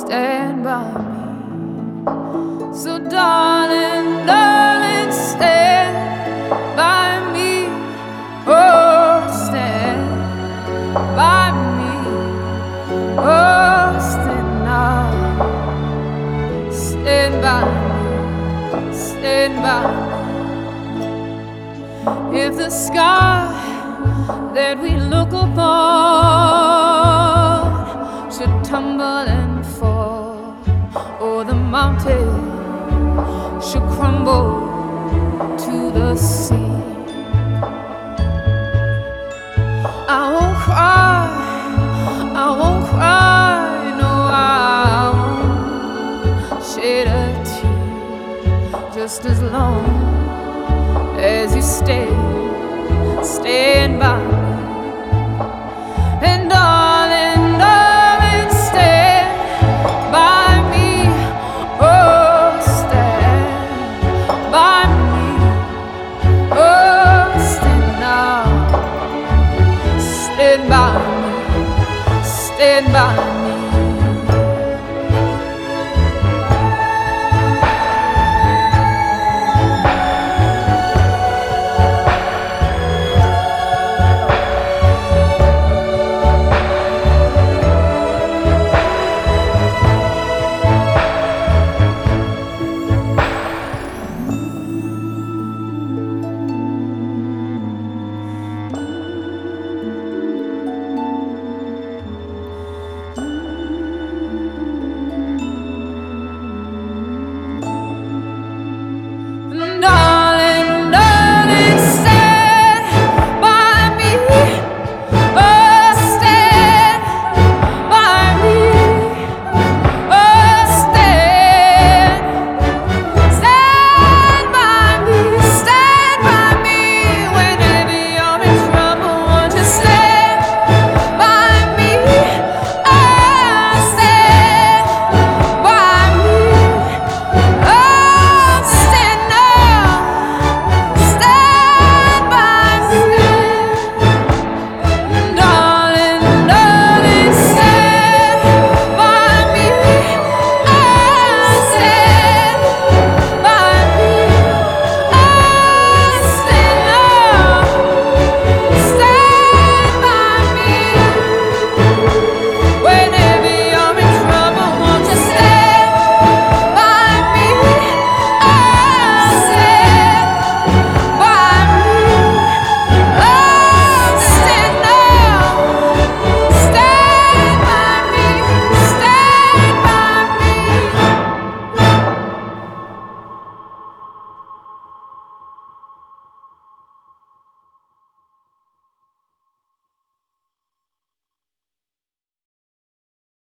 stand by me. So, darling, darling, stand by me. Oh, stand by me. Oh, stand now. Stand by me. Stand by me. If the sky that we look upon should crumble to the sea. I won't cry, I won't cry, no, I won't shed a tear just as long as you stay stand by